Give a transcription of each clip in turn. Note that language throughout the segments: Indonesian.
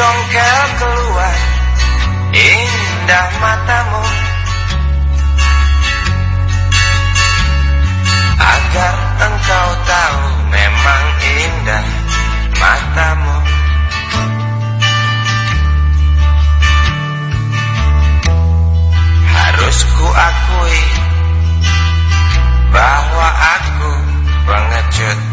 congkel keluar Indah matamu. Agar engkau tahu Memang indah matamu. Harus ku akui Bahwa aku pengecut.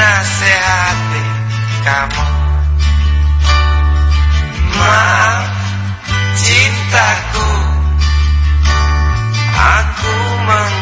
Nasihati kamu. Maaf cintaku. Aku menggurui